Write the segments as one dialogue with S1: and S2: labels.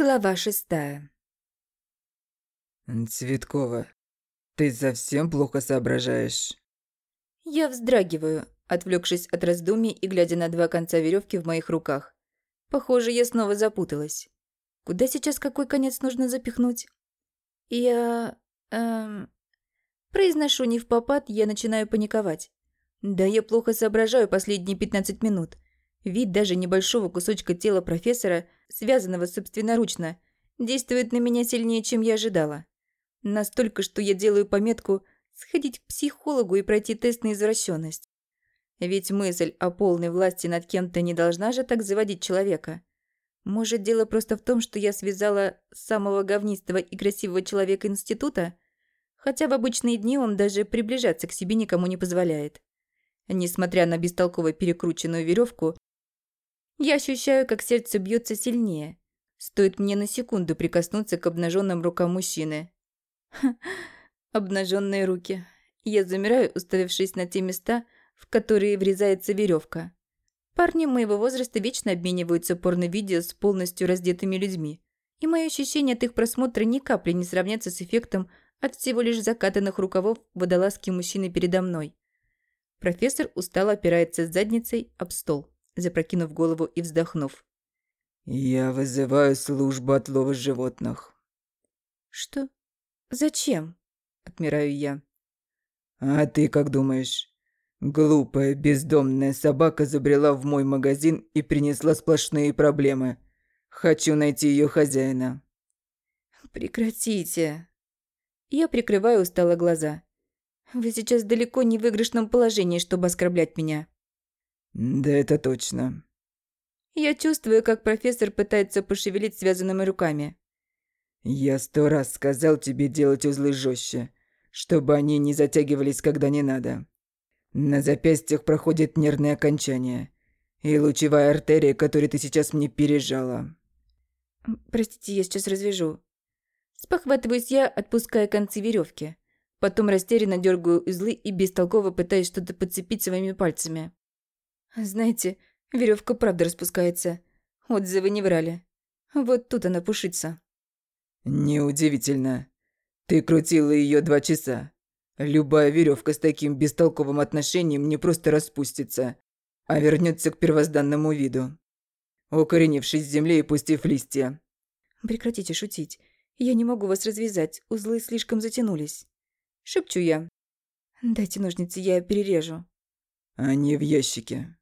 S1: Глава шестая.
S2: «Цветкова, ты совсем плохо соображаешь».
S1: Я вздрагиваю, отвлекшись от раздумий и глядя на два конца веревки в моих руках. Похоже, я снова запуталась. Куда сейчас какой конец нужно запихнуть? Я... Эм... Произношу не в попад, я начинаю паниковать. Да я плохо соображаю последние 15 минут. Вид даже небольшого кусочка тела профессора, связанного собственноручно, действует на меня сильнее, чем я ожидала. Настолько, что я делаю пометку сходить к психологу и пройти тест на извращенность. Ведь мысль о полной власти над кем-то не должна же так заводить человека. Может, дело просто в том, что я связала самого говнистого и красивого человека института? Хотя в обычные дни он даже приближаться к себе никому не позволяет. Несмотря на бестолково перекрученную веревку, я ощущаю, как сердце бьется сильнее. Стоит мне на секунду прикоснуться к обнаженным рукам мужчины. Обнаженные руки. Я замираю, уставившись на те места, в которые врезается веревка. Парни моего возраста вечно обмениваются порно-видео с полностью раздетыми людьми. И мои ощущения от их просмотра ни капли не сравнятся с эффектом от всего лишь закатанных рукавов водолазки мужчины передо мной. Профессор устало опирается с задницей об стол, запрокинув голову и вздохнув.
S2: «Я вызываю службу отлова животных».
S1: «Что? Зачем?» – отмираю я.
S2: «А ты как думаешь? Глупая бездомная собака забрела в мой магазин и принесла сплошные проблемы. Хочу найти ее хозяина».
S1: «Прекратите». Я прикрываю устало глаза. «Вы сейчас далеко не в выигрышном положении, чтобы оскорблять меня».
S2: «Да это точно».
S1: Я чувствую, как профессор пытается пошевелить связанными руками.
S2: «Я сто раз сказал тебе делать узлы жестче, чтобы они не затягивались, когда не надо. На запястьях проходит нервное окончание и лучевая артерия, которую ты сейчас мне пережала».
S1: «Простите, я сейчас развяжу». Спохватываюсь я, отпуская концы веревки. Потом растерянно дергаю узлы и бестолково пытаюсь что-то подцепить своими пальцами. Знаете, веревка правда распускается. Отзывы не врали. Вот тут она пушится.
S2: Неудивительно. Ты крутила ее два часа. Любая веревка с таким бестолковым отношением не просто распустится, а вернется к первозданному виду. Укоренившись в земле и пустив листья.
S1: Прекратите шутить. Я не могу вас развязать, узлы слишком затянулись. Шепчу я. Дайте ножницы, я перережу.
S2: Они в ящике.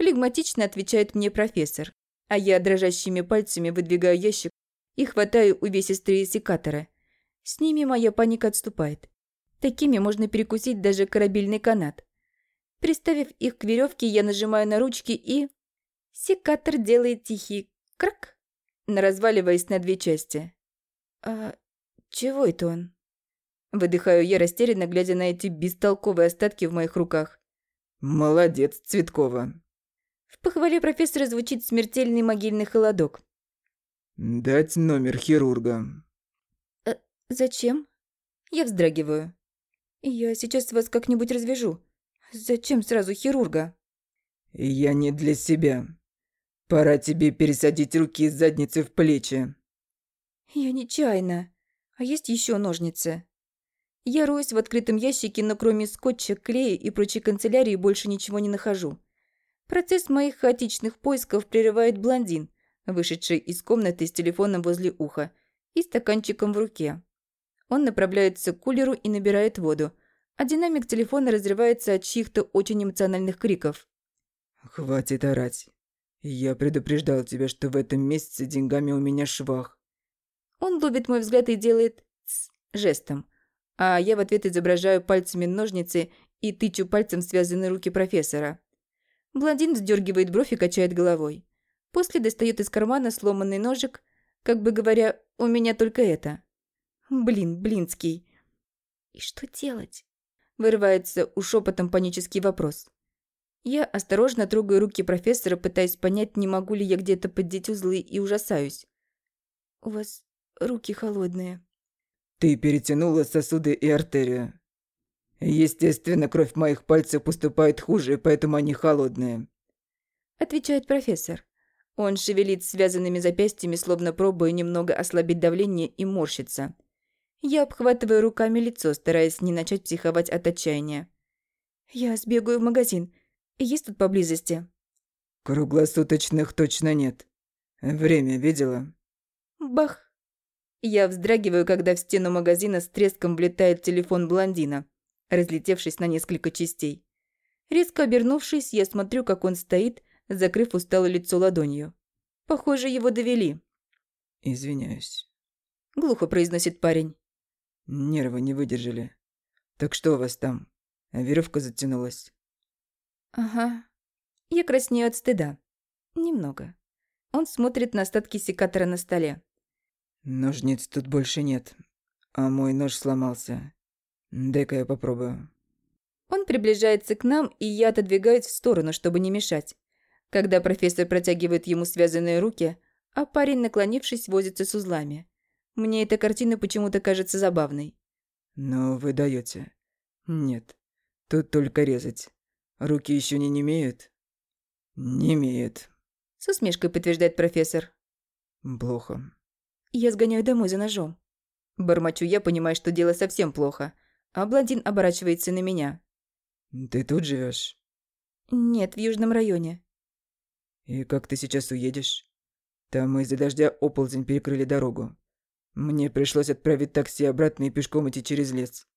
S1: Флегматично отвечает мне профессор, а я дрожащими пальцами выдвигаю ящик и хватаю увесистые секаторы. С ними моя паника отступает. Такими можно перекусить даже корабельный канат. Приставив их к веревке, я нажимаю на ручки и... Секатор делает тихий крак, разваливаясь на две части. «А чего это он?» Выдыхаю я растерянно, глядя на эти бестолковые остатки в моих руках.
S2: «Молодец, Цветкова».
S1: В похвале профессора звучит смертельный могильный холодок.
S2: «Дать номер хирурга».
S1: «А зачем?» Я вздрагиваю. «Я сейчас вас как-нибудь развяжу. Зачем сразу хирурга?»
S2: «Я не для себя. Пора тебе пересадить руки из задницы в плечи».
S1: «Я нечаянно. А есть еще ножницы?» Я роюсь в открытом ящике, но кроме скотча, клея и прочей канцелярии больше ничего не нахожу. Процесс моих хаотичных поисков прерывает блондин, вышедший из комнаты с телефоном возле уха и стаканчиком в руке. Он направляется к кулеру и набирает воду, а динамик телефона разрывается от чьих-то очень эмоциональных криков.
S2: «Хватит орать. Я предупреждал тебя, что в этом месяце деньгами у меня швах».
S1: Он ловит мой взгляд и делает «ц» жестом, а я в ответ изображаю пальцами ножницы и тычу пальцем связанные руки профессора. Блондин вздергивает бровь и качает головой. После достает из кармана сломанный ножик, как бы говоря, у меня только это. Блин, Блинский. И что делать? Вырывается у шепотом панический вопрос. Я осторожно трогаю руки профессора, пытаясь понять, не могу ли я где-то поддеть узлы, и ужасаюсь. У вас руки холодные.
S2: Ты перетянула сосуды и артерию. Естественно, кровь моих пальцев поступает хуже, поэтому они холодные.
S1: Отвечает профессор. Он шевелит связанными запястьями, словно пробуя немного ослабить давление и морщится. Я обхватываю руками лицо, стараясь не начать психовать от отчаяния. «Я сбегаю в магазин. Есть тут поблизости?»
S2: «Круглосуточных точно нет. Время видела?»
S1: Бах! Я вздрагиваю, когда в стену магазина с треском влетает телефон блондина, разлетевшись на несколько частей. Резко обернувшись, я смотрю, как он стоит, закрыв усталое лицо ладонью. Похоже, его довели.
S2: «Извиняюсь», —
S1: глухо произносит парень.
S2: «Нервы не выдержали. Так что у вас там? Веревка затянулась?»
S1: «Ага». Я краснею от стыда. Немного. Он смотрит на остатки секатора на столе.
S2: «Ножниц тут больше нет, а мой нож сломался. Дай-ка я попробую».
S1: Он приближается к нам, и я отодвигаюсь в сторону, чтобы не мешать. Когда профессор протягивает ему связанные руки, а парень, наклонившись, возится с узлами. Мне эта картина почему-то кажется забавной.
S2: «Но вы даете. Нет, тут только резать. Руки еще не немеют?» «Не имеют», —
S1: с усмешкой подтверждает профессор.
S2: «Плохо».
S1: «Я сгоняю домой за ножом». Бормочу я, понимаю, что дело совсем плохо, а блондин оборачивается на меня.
S2: «Ты тут живешь?
S1: «Нет, в Южном районе».
S2: «И как ты сейчас уедешь? Там из-за дождя оползень перекрыли дорогу. Мне пришлось отправить такси обратно и пешком идти через лес».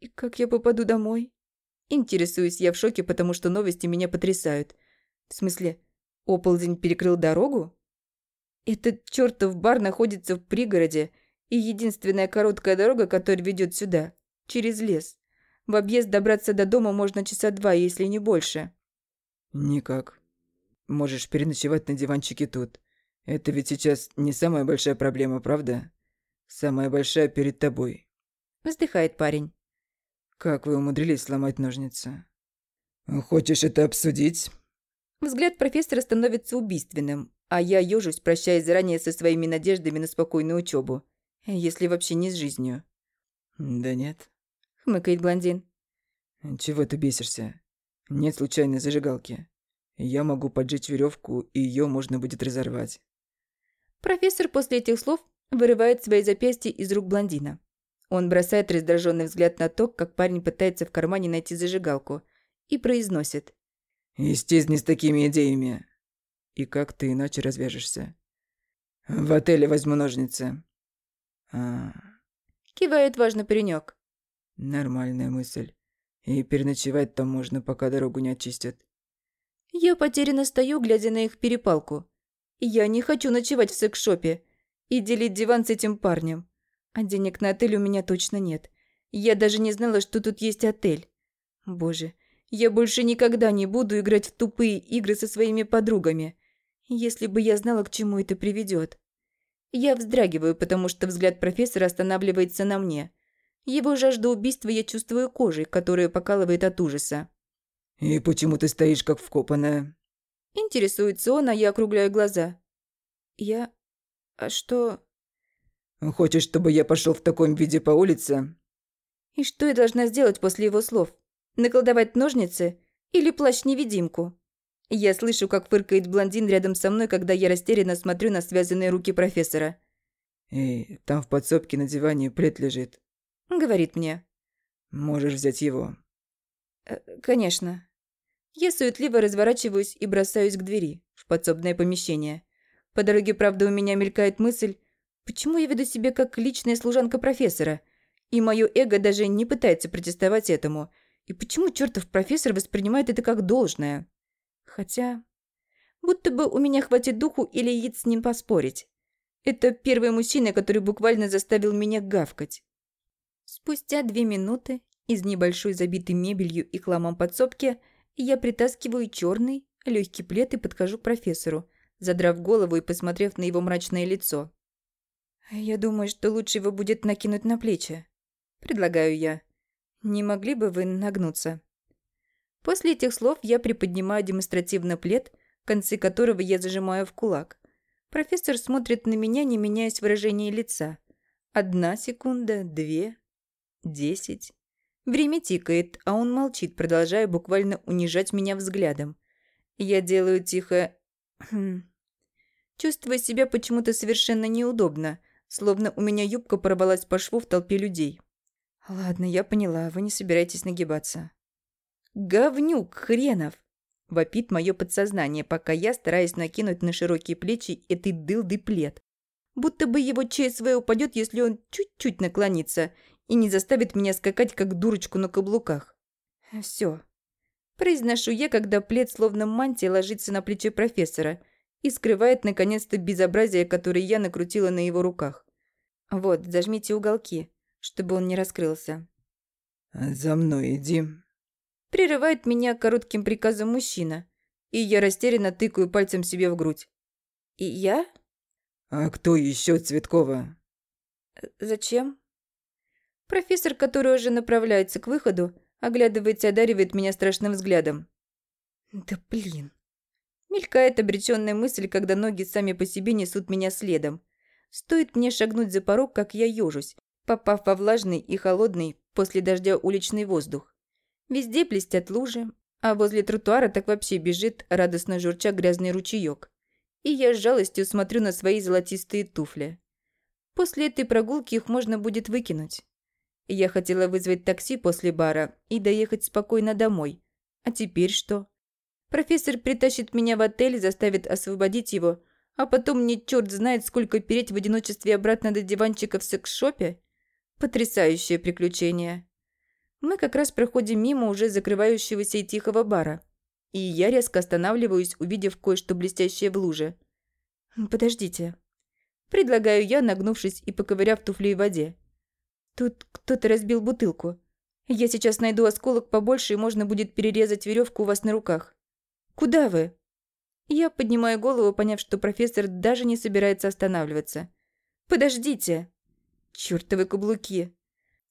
S1: «И как я попаду домой?» Интересуюсь я в шоке, потому что новости меня потрясают. В смысле, оползень перекрыл дорогу? Этот чертов бар находится в пригороде, и единственная короткая дорога, которая ведет сюда, через лес. В объезд добраться до дома можно часа два, если не больше.
S2: Никак. Можешь переночевать на диванчике тут. Это ведь сейчас не самая большая проблема, правда? Самая большая перед тобой.
S1: Вздыхает парень.
S2: Как вы умудрились сломать ножницы? Хочешь это обсудить?
S1: Взгляд профессора становится убийственным, а я ёжусь, прощаясь заранее со своими надеждами на спокойную учебу, если вообще не с жизнью.
S2: «Да нет», —
S1: хмыкает блондин.
S2: «Чего ты бесишься? Нет случайной зажигалки. Я могу поджечь веревку, и ее можно будет разорвать».
S1: Профессор после этих слов вырывает свои запястья из рук блондина. Он бросает раздраженный взгляд на то, как парень пытается в кармане найти зажигалку, и произносит.
S2: «Исчезни с такими идеями. И как ты иначе развяжешься? В отеле возьму ножницы. А...
S1: Кивает важный паренек.
S2: Нормальная мысль. И переночевать там можно, пока дорогу не очистят.
S1: Я потерянно стою, глядя на их перепалку. Я не хочу ночевать в секс-шопе и делить диван с этим парнем. А денег на отель у меня точно нет. Я даже не знала, что тут есть отель. Боже, я больше никогда не буду играть в тупые игры со своими подругами. Если бы я знала, к чему это приведет. Я вздрагиваю, потому что взгляд профессора останавливается на мне. Его жажду убийства я чувствую кожей, которая покалывает от ужаса.
S2: «И почему ты стоишь как вкопанная?»
S1: Интересуется он, а я округляю глаза. «Я... А что...»
S2: «Хочешь, чтобы я пошел в таком виде по улице?»
S1: «И что я должна сделать после его слов? Наколдовать ножницы или плащ-невидимку?» Я слышу, как фыркает блондин рядом со мной, когда я растерянно смотрю на связанные руки профессора.
S2: «Эй, там в подсобке на диване плед лежит», —
S1: говорит мне.
S2: «Можешь взять его».
S1: Э, «Конечно». Я суетливо разворачиваюсь и бросаюсь к двери, в подсобное помещение. По дороге, правда, у меня мелькает мысль, почему я веду себя как личная служанка профессора, и мое эго даже не пытается протестовать этому, и почему чертов профессор воспринимает это как должное. Хотя... Будто бы у меня хватит духу или яиц с ним поспорить. Это первый мужчина, который буквально заставил меня гавкать. Спустя две минуты из небольшой забитой мебелью и хламом подсобки я притаскиваю черный, легкий плед и подхожу к профессору, задрав голову и посмотрев на его мрачное лицо. «Я думаю, что лучше его будет накинуть на плечи», – предлагаю я. «Не могли бы вы нагнуться?» После этих слов я приподнимаю демонстративно плед, концы которого я зажимаю в кулак. Профессор смотрит на меня, не меняясь выражение лица. Одна секунда, две, десять. Время тикает, а он молчит, продолжая буквально унижать меня взглядом. Я делаю тихо... Хм. Чувствую себя почему-то совершенно неудобно, словно у меня юбка порвалась по шву в толпе людей. Ладно, я поняла, вы не собираетесь нагибаться. Говнюк хренов! Вопит мое подсознание, пока я стараюсь накинуть на широкие плечи этой дылды плед. Будто бы его ЧСВ упадет, если он чуть-чуть наклонится и не заставит меня скакать, как дурочку на каблуках. Все. Произношу я, когда плед словно мантия ложится на плечо профессора и скрывает наконец-то безобразие, которое я накрутила на его руках. Вот, зажмите уголки, чтобы он не раскрылся.
S2: «За мной иди»,
S1: Прерывает меня коротким приказом мужчина, и я растерянно тыкаю пальцем себе в грудь. «И я?»
S2: «А кто еще Цветкова?»
S1: «Зачем?» Профессор, который уже направляется к выходу, оглядывается и одаривает меня страшным взглядом. «Да блин!» Мелькает обреченная мысль, когда ноги сами по себе несут меня следом. Стоит мне шагнуть за порог, как я ежусь, попав во влажный и холодный после дождя уличный воздух. Везде блестят лужи, а возле тротуара так вообще бежит, радостно журча, грязный ручеёк. И я с жалостью смотрю на свои золотистые туфли. После этой прогулки их можно будет выкинуть. Я хотела вызвать такси после бара и доехать спокойно домой. А теперь что? Профессор притащит меня в отель, заставит освободить его, а потом мне черт знает, сколько переть в одиночестве обратно до диванчика в секс-шопе? Потрясающее приключение. Мы как раз проходим мимо уже закрывающегося и тихого бара. И я резко останавливаюсь, увидев кое-что блестящее в луже. «Подождите». Предлагаю я, нагнувшись и поковыряв туфли в воде. Тут кто-то разбил бутылку. Я сейчас найду осколок побольше, и можно будет перерезать веревку у вас на руках. Куда вы? Я поднимаю голову, поняв, что профессор даже не собирается останавливаться. Подождите. Чёртовы каблуки.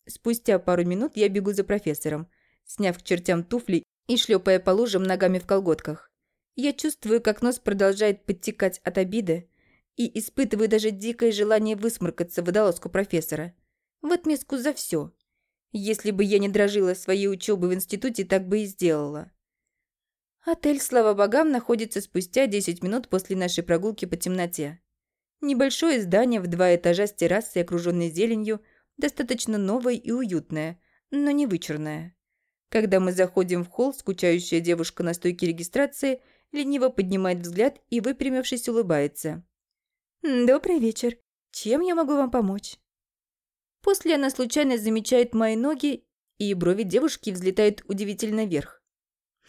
S1: Спустя пару минут я бегу за профессором, сняв к чертям туфли и шлепая по лужам ногами в колготках. Я чувствую, как нос продолжает подтекать от обиды и испытываю даже дикое желание высморкаться в водолазку профессора. В отместку за все. Если бы я не дрожила своей учебы в институте, так бы и сделала. Отель, слава богам, находится спустя 10 минут после нашей прогулки по темноте. Небольшое здание в два этажа с террасой, окруженной зеленью – достаточно новое и уютное, но не вычурное. Когда мы заходим в холл, скучающая девушка на стойке регистрации лениво поднимает взгляд и, выпрямившись, улыбается. «Добрый вечер. Чем я могу вам помочь?» После она случайно замечает мои ноги, и брови девушки взлетают удивительно вверх.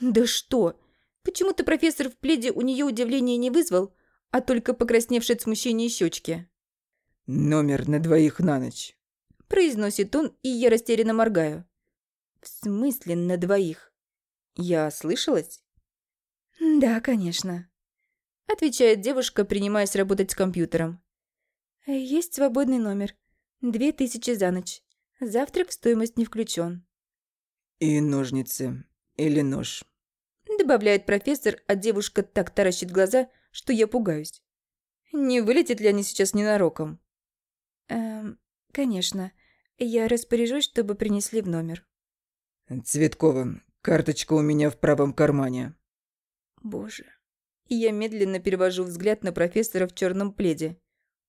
S1: «Да что? Почему-то профессор в пледе у нее удивления не вызвал, а только покрасневшие от смущения щечки?»
S2: «Номер на двоих на ночь».
S1: Произносит он, и я растерянно моргаю. В смысле на двоих? Я слышалась? Да, конечно. Отвечает девушка, принимаясь работать с компьютером. Есть свободный номер. Две тысячи за ночь. Завтрак в стоимость не включен.
S2: И ножницы. Или нож.
S1: Добавляет профессор, а девушка так таращит глаза, что я пугаюсь. Не вылетит ли они сейчас ненароком? Эм, конечно. Я распоряжусь, чтобы принесли в номер.
S2: Цветкова, карточка у меня в правом кармане.
S1: Боже. Я медленно перевожу взгляд на профессора в черном пледе.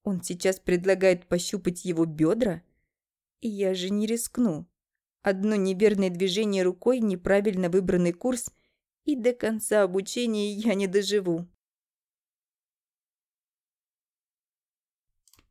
S1: Он сейчас предлагает пощупать его бедра? Я же не рискну. Одно неверное движение рукой, неправильно выбранный курс, и до конца обучения я не доживу.